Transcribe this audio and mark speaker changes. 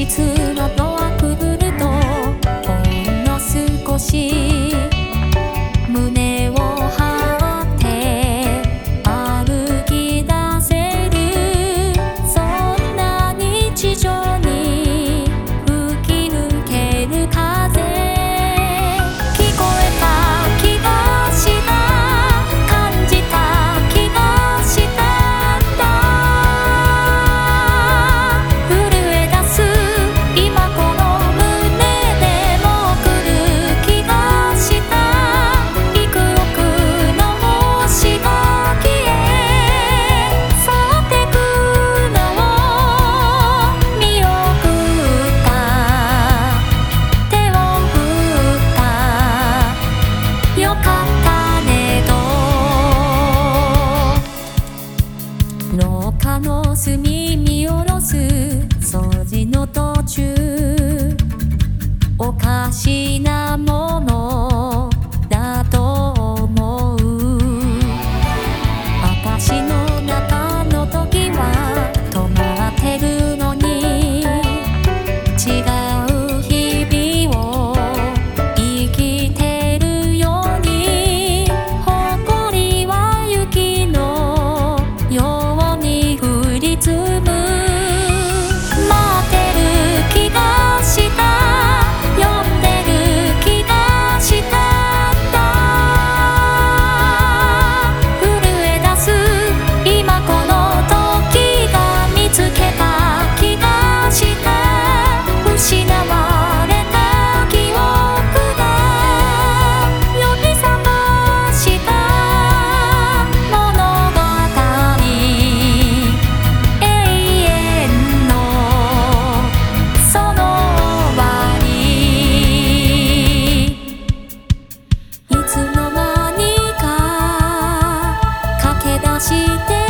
Speaker 1: 一次。しなものして